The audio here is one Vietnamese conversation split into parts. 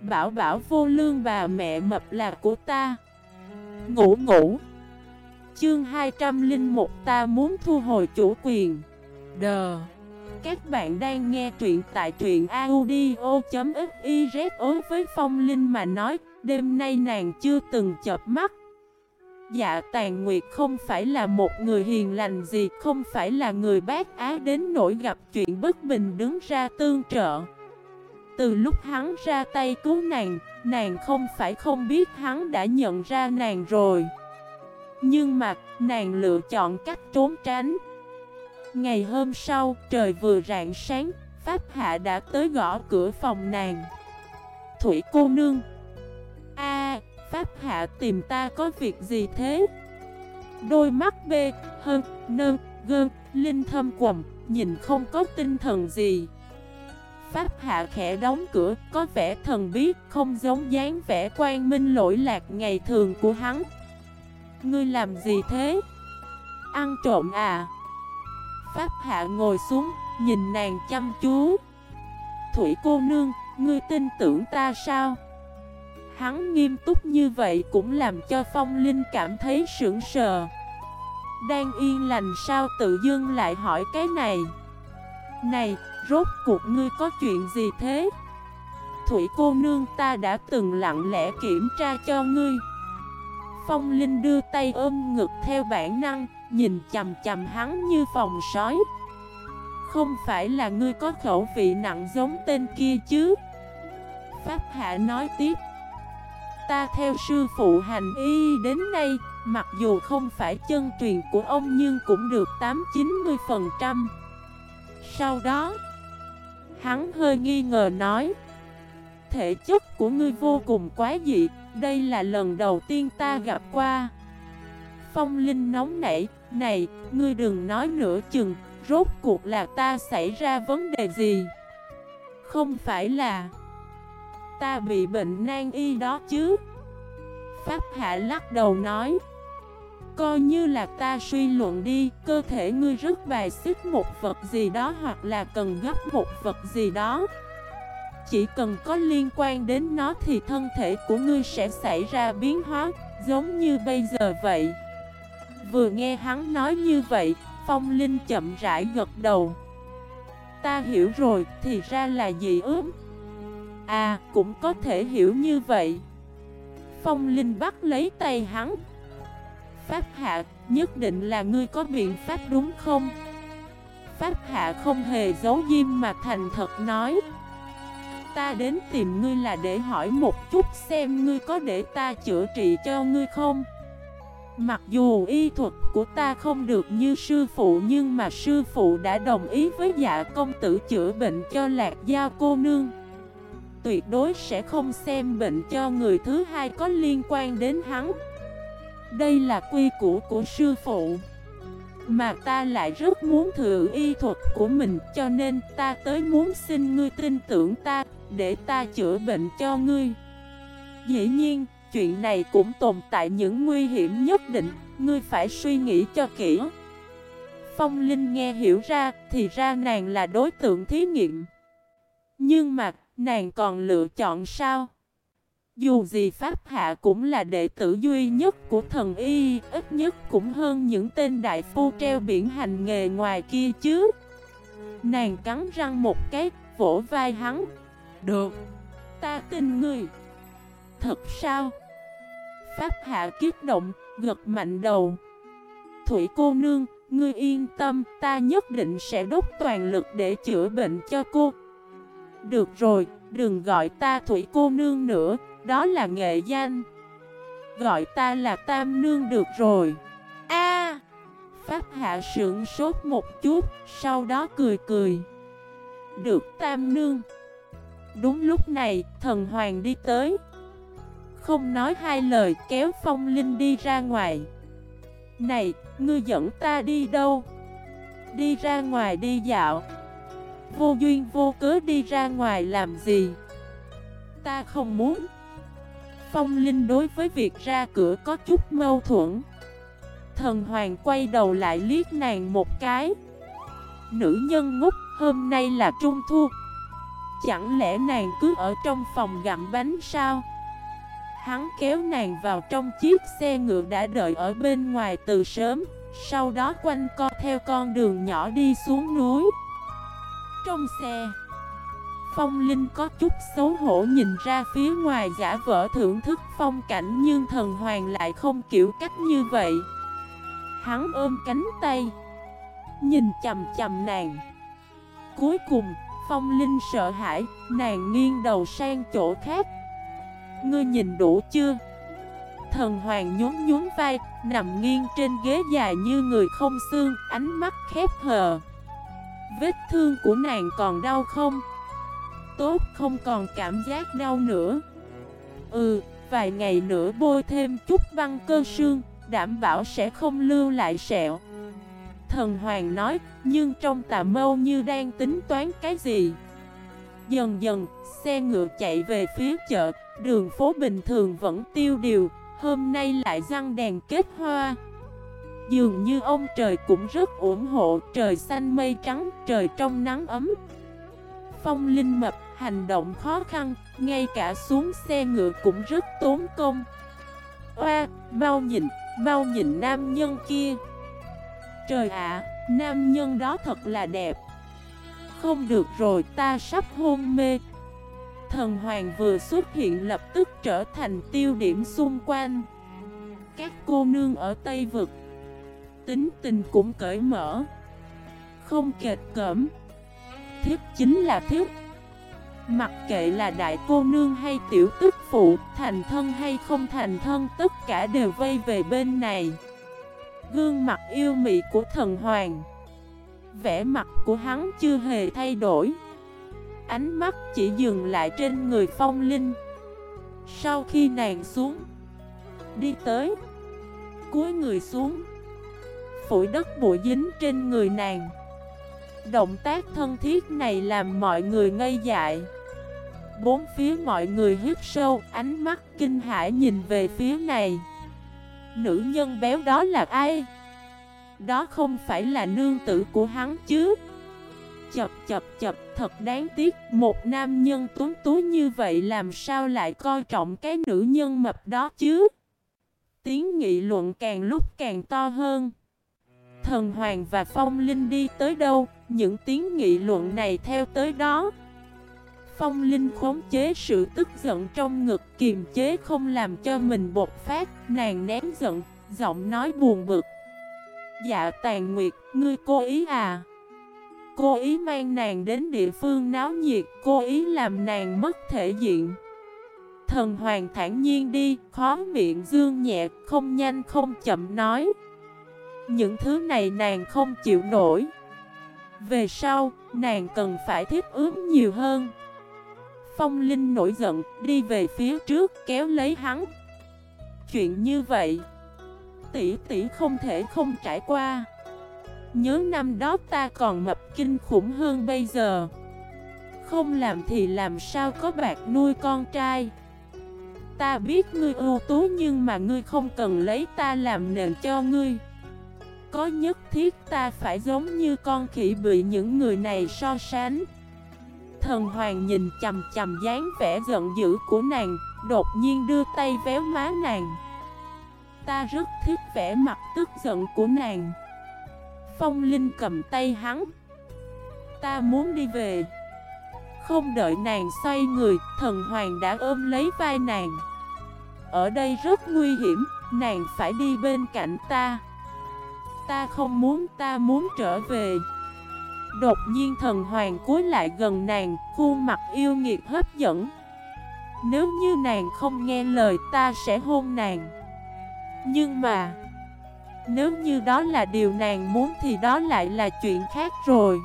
Bảo bảo vô lương bà mẹ mập là của ta. Ngủ ngủ. Chương 201 ta muốn thu hồi chủ quyền. Đờ. Các bạn đang nghe truyện tại truyện audio.xyz ối với phong linh mà nói, Đêm nay nàng chưa từng chợp mắt. Dạ tàn nguyệt không phải là một người hiền lành gì, Không phải là người bác á đến nỗi gặp chuyện bất bình đứng ra tương trợ. Từ lúc hắn ra tay cứu nàng Nàng không phải không biết hắn đã nhận ra nàng rồi Nhưng mà nàng lựa chọn cách trốn tránh Ngày hôm sau trời vừa rạng sáng Pháp Hạ đã tới gõ cửa phòng nàng Thủy cô nương A Pháp Hạ tìm ta có việc gì thế? Đôi mắt bê, hơn, nơ, gơn, linh thâm quầm, nhìn không có tinh thần gì. Pháp Hạ khẽ đóng cửa, có vẻ thần biết, không giống dáng vẻ quang minh lỗi lạc ngày thường của hắn. Ngươi làm gì thế? Ăn trộm à? Pháp Hạ ngồi xuống, nhìn nàng chăm chú. Thủy cô nương, ngươi tin tưởng ta sao? Hắn nghiêm túc như vậy cũng làm cho Phong Linh cảm thấy sững sờ Đang yên lành sao tự dưng lại hỏi cái này Này, rốt cuộc ngươi có chuyện gì thế? Thủy cô nương ta đã từng lặng lẽ kiểm tra cho ngươi Phong Linh đưa tay ôm ngực theo bản năng Nhìn chầm chầm hắn như phòng sói Không phải là ngươi có khẩu vị nặng giống tên kia chứ Pháp Hạ nói tiếp Ta theo sư phụ hành y đến nay, mặc dù không phải chân truyền của ông nhưng cũng được 8-90%. Sau đó, hắn hơi nghi ngờ nói Thể chất của ngươi vô cùng quá dị, đây là lần đầu tiên ta gặp qua. Phong Linh nóng nảy, này, ngươi đừng nói nữa chừng, rốt cuộc là ta xảy ra vấn đề gì? Không phải là... Ta bị bệnh nan y đó chứ Pháp Hạ lắc đầu nói Coi như là ta suy luận đi Cơ thể ngươi rất bài xích một vật gì đó Hoặc là cần gấp một vật gì đó Chỉ cần có liên quan đến nó Thì thân thể của ngươi sẽ xảy ra biến hóa Giống như bây giờ vậy Vừa nghe hắn nói như vậy Phong Linh chậm rãi gật đầu Ta hiểu rồi Thì ra là dị ướm À, cũng có thể hiểu như vậy. Phong Linh bắt lấy tay hắn. Pháp Hạ, nhất định là ngươi có biện pháp đúng không? Pháp Hạ không hề giấu diêm mà thành thật nói. Ta đến tìm ngươi là để hỏi một chút xem ngươi có để ta chữa trị cho ngươi không? Mặc dù y thuật của ta không được như sư phụ nhưng mà sư phụ đã đồng ý với dạ công tử chữa bệnh cho lạc gia cô nương tuyệt đối sẽ không xem bệnh cho người thứ hai có liên quan đến hắn đây là quy củ của sư phụ. Mà ta lại rất muốn thử y thuật của mình Cho nên ta tới muốn xin ngươi tin tưởng ta Để ta chữa bệnh cho ngươi. Dĩ nhiên, chuyện này cũng tồn tại những nguy hiểm nhất định Ngươi phải suy nghĩ cho kỹ. Phong Linh nghe hiểu ra Thì ra nàng là đối tượng thí nghiệm. Nhưng mà Nàng còn lựa chọn sao? Dù gì Pháp Hạ cũng là đệ tử duy nhất của thần Y, ít nhất cũng hơn những tên đại phu treo biển hành nghề ngoài kia chứ. Nàng cắn răng một cái, vỗ vai hắn. Được, ta tin ngươi. Thật sao? Pháp Hạ kiết động, gật mạnh đầu. Thủy cô nương, ngươi yên tâm, ta nhất định sẽ đốt toàn lực để chữa bệnh cho cô. Được rồi, đừng gọi ta Thủy cô nương nữa, đó là nghệ danh. Gọi ta là Tam Nương được rồi. A Pháp Hạ sững sốt một chút, sau đó cười cười. Được Tam Nương. Đúng lúc này, thần hoàng đi tới. Không nói hai lời kéo phong linh đi ra ngoài. Này, ngươi dẫn ta đi đâu? Đi ra ngoài đi dạo. Vô duyên vô cớ đi ra ngoài làm gì Ta không muốn Phong Linh đối với việc ra cửa có chút mâu thuẫn. Thần Hoàng quay đầu lại liếc nàng một cái. Nữ nhân ngốc, hôm nay là trung thu. Chẳng lẽ nàng cứ ở trong phòng gặm bánh sao? Hắn kéo nàng vào trong chiếc xe ngựa đã đợi ở bên ngoài từ sớm, Sau đó quanh co theo con đường nhỏ đi xuống núi. Trong xe Phong Linh có chút xấu hổ nhìn ra phía ngoài giả vỡ thưởng thức phong cảnh Nhưng thần hoàng lại không kiểu cách như vậy Hắn ôm cánh tay, Nhìn chầm chầm nàng Cuối cùng, Phong Linh sợ hãi, Nàng nghiêng đầu sang chỗ khác Ngươi nhìn đủ chưa? Thần hoàng nhún nhún vai, Nằm nghiêng trên ghế dài như người không xương, Ánh mắt khép hờ Vết thương của nàng còn đau không? Tốt không còn cảm giác đau nữa. Ừ, vài ngày nữa bôi thêm chút băng cơ xương Đảm bảo sẽ không lưu lại sẹo. Thần Hoàng nói, nhưng trong tà mâu như đang tính toán cái gì? Dần dần, xe ngựa chạy về phía chợ Đường phố bình thường vẫn tiêu điều Hôm nay lại răng đèn kết hoa. Dường như ông trời cũng rất ủng hộ Trời xanh mây trắng, trời trong nắng ấm. Phong Linh Mập hành động khó khăn Ngay cả xuống xe ngựa cũng rất tốn công. Oa, mau nhìn, mau nhìn nam nhân kia. Trời ạ, nam nhân đó thật là đẹp. Không được rồi, ta sắp hôn mê. Thần hoàng vừa xuất hiện lập tức trở thành tiêu điểm xung quanh. Các cô nương ở Tây Vực Tính tình cũng cởi mở. Không kệt cẩm. Thiếp chính là thiếp Mặc kệ là đại cô nương hay tiểu tức phụ, Thành thân hay không thành thân, Tất cả đều vây về bên này. Gương mặt yêu mị của thần hoàng. Vẻ mặt của hắn chưa hề thay đổi. Ánh mắt chỉ dừng lại trên người phong linh. Sau khi nàng xuống, Đi tới, Cúi người xuống. Phủi đất bụi dính trên người nàng. Động tác thân thiết này làm mọi người ngây dại. Bốn phía mọi người hít sâu, Ánh mắt kinh hãi nhìn về phía này. Nữ nhân béo đó là ai? Đó không phải là nương tử của hắn chứ? Chập chập chập, thật đáng tiếc, Một nam nhân tuấn tú như vậy làm sao lại coi trọng cái nữ nhân mập đó chứ? Tiếng nghị luận càng lúc càng to hơn. Thần Hoàng và Phong Linh đi tới đâu? Những tiếng nghị luận này theo tới đó. Phong Linh khống chế sự tức giận trong ngực kiềm chế không làm cho mình bột phát Nàng nén giận, giọng nói buồn bực. Dạ tàn nguyệt, ngươi cố ý à? Cô ý mang nàng đến địa phương náo nhiệt Cô ý làm nàng mất thể diện. Thần hoàng thản nhiên đi Khó miệng dương nhẹ Không nhanh không chậm nói. Những thứ này nàng không chịu nổi. Về sau Nàng cần phải thiết ướm nhiều hơn. Phong Linh nổi giận, Đi về phía trước, kéo lấy hắn. Chuyện như vậy, Tỷ tỷ không thể không trải qua. Nhớ năm đó ta còn mập kinh khủng hơn bây giờ. Không làm thì làm sao có bạc nuôi con trai. Ta biết ngươi ưu tú nhưng mà ngươi không cần lấy ta làm nền cho ngươi. Có nhất thiết ta phải giống như con khỉ bị những người này so sánh. Thần hoàng nhìn chầm chầm dáng vẻ giận dữ của nàng, Đột nhiên đưa tay véo má nàng. Ta rất thích vẻ mặt tức giận của nàng. Phong Linh cầm tay hắn. Ta muốn đi về. Không đợi nàng xoay người, Thần Hoàng đã ôm lấy vai nàng. Ở đây rất nguy hiểm, Nàng phải đi bên cạnh ta. Ta không muốn, ta muốn trở về. Đột nhiên thần hoàng cúi lại gần nàng Khuôn mặt yêu nghiệt hấp dẫn. Nếu như nàng không nghe lời ta sẽ hôn nàng. Nhưng mà nếu như đó là điều nàng muốn thì đó lại là chuyện khác rồi.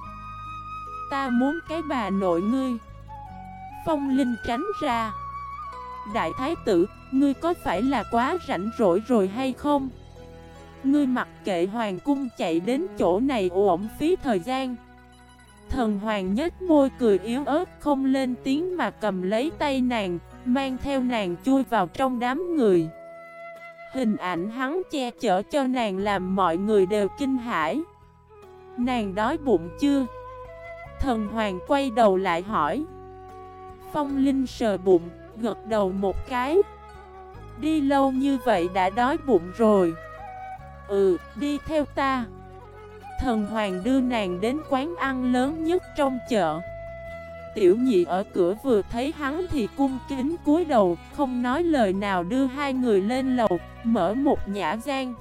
Ta muốn cái bà nội ngươi. Phong Linh tránh ra. Đại Thái tử, ngươi có phải là quá rảnh rỗi rồi hay không? Ngươi mặc kệ hoàng cung chạy đến chỗ này ổn phí thời gian. Thần hoàng nhếch môi cười yếu ớt không lên tiếng mà cầm lấy tay nàng Mang theo nàng chui vào trong đám người. Hình ảnh hắn che chở cho nàng làm mọi người đều kinh hãi. Nàng đói bụng chưa? Thần hoàng quay đầu lại hỏi. Phong Linh sờ bụng, gật đầu một cái. Đi lâu như vậy đã đói bụng rồi. Ừ, đi theo ta. Thần Hoàng đưa nàng đến quán ăn lớn nhất trong chợ. Tiểu nhị ở cửa vừa thấy hắn thì cung kính cúi đầu, Không nói lời nào đưa hai người lên lầu, Mở một nhã gian.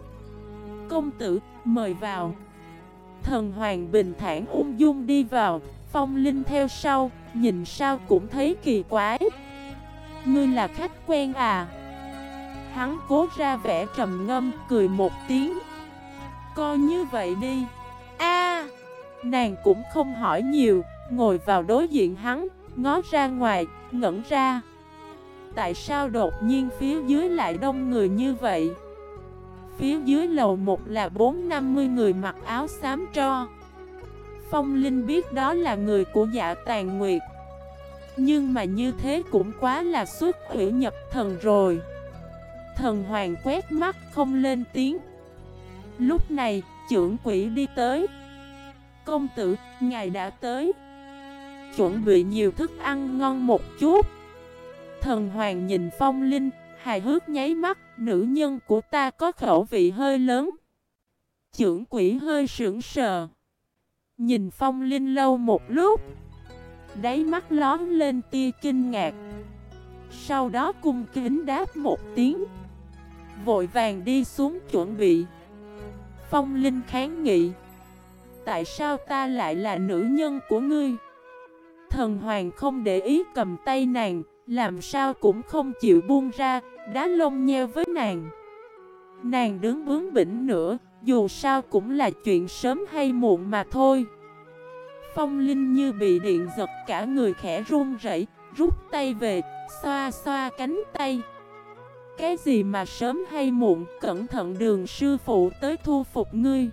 Công tử, mời vào. Thần Hoàng bình thản ung dung đi vào, Phong Linh theo sau, Nhìn sao cũng thấy kỳ quái. Ngươi là khách quen à? Hắn cố ra vẻ trầm ngâm, Cười một tiếng. Coi như vậy đi a. Nàng cũng không hỏi nhiều Ngồi vào đối diện hắn Ngó ra ngoài Ngẩn ra. Tại sao đột nhiên phía dưới lại đông người như vậy? Phía dưới lầu một là 4-50 người mặc áo xám tro. Phong Linh biết đó là người của dạ tàn nguyệt. Nhưng mà như thế cũng quá là xuất hủy nhập thần rồi. Thần hoàng quét mắt không lên tiếng. Lúc này, trưởng quỷ đi tới. Công tử, ngài đã tới. Chuẩn bị nhiều thức ăn ngon một chút. Thần hoàng nhìn phong linh, hài hước nháy mắt Nữ nhân của ta có khẩu vị hơi lớn. Trưởng quỷ hơi sững sờ. Nhìn phong linh lâu một lúc. Đáy mắt lón lên tia kinh ngạc. Sau đó cung kính đáp một tiếng. Vội vàng đi xuống chuẩn bị. Phong Linh kháng nghị. Tại sao ta lại là nữ nhân của ngươi? Thần Hoàng không để ý cầm tay nàng, Làm sao cũng không chịu buông ra, Đá lông nheo với nàng. Nàng đứng bướng bỉnh nữa, Dù sao cũng là chuyện sớm hay muộn mà thôi. Phong Linh như bị điện giật cả người khẽ run rẩy, Rút tay về, Xoa xoa cánh tay cái gì mà sớm hay muộn, cẩn thận đường sư phụ tới thu phục ngươi.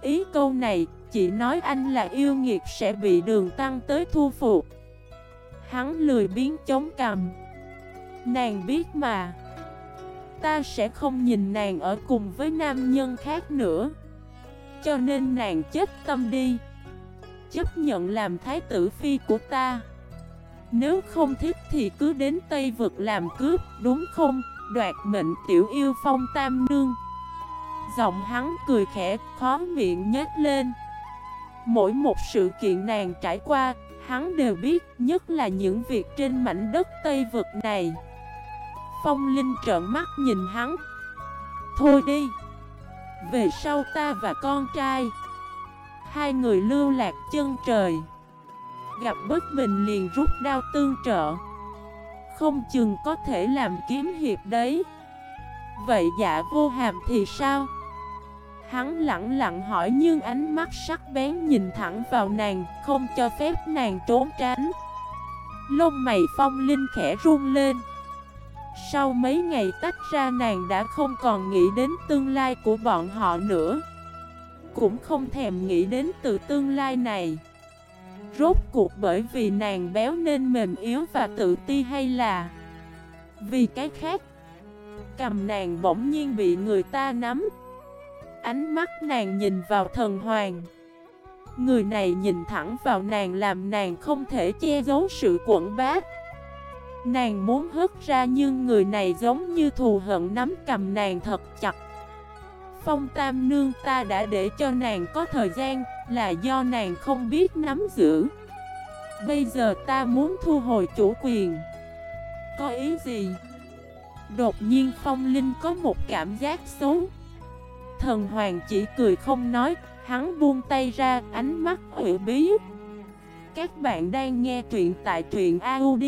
Ý câu này, chỉ nói anh là yêu nghiệt sẽ bị đường tăng tới thu phục. Hắn lười biến chống cầm. Nàng biết mà. Ta sẽ không nhìn nàng ở cùng với nam nhân khác nữa. Cho nên nàng chết tâm đi. Chấp nhận làm thái tử phi của ta. Nếu không thích thì cứ đến Tây Vực làm cướp, đúng không? Đoạt mệnh tiểu yêu phong tam nương. Giọng hắn cười khẽ, khó miệng nhếch lên. Mỗi một sự kiện nàng trải qua, hắn đều biết Nhất là những việc trên mảnh đất Tây Vực này. Phong Linh trợn mắt nhìn hắn. Thôi đi. Về sau ta và con trai. Hai người lưu lạc chân trời. Gặp bất bình liền rút đao tương trợ. Không chừng có thể làm kiếm hiệp đấy. Vậy dạ vô hàm thì sao? Hắn lặng lặng hỏi nhưng ánh mắt sắc bén nhìn thẳng vào nàng, Không cho phép nàng trốn tránh. Lông mày phong linh khẽ run lên. Sau mấy ngày tách ra nàng đã không còn nghĩ đến tương lai của bọn họ nữa. Cũng không thèm nghĩ đến từ tương lai này. Rốt cuộc bởi vì nàng béo nên mềm yếu và tự ti hay là Vì cái khác? Cầm nàng bỗng nhiên bị người ta nắm. Ánh mắt nàng nhìn vào thần hoàng. Người này nhìn thẳng vào nàng làm nàng không thể che giấu sự quẩn bát. Nàng muốn hất ra nhưng người này giống như thù hận nắm cầm nàng thật chặt. Phong Tam Nương ta đã để cho nàng có thời gian, là do nàng không biết nắm giữ. Bây giờ ta muốn thu hồi chủ quyền. Có ý gì? Đột nhiên Phong Linh có một cảm giác xấu. Thần Hoàng chỉ cười không nói, Hắn buông tay ra, ánh mắt ủy bí. Các bạn đang nghe truyện tại truyện audio.fif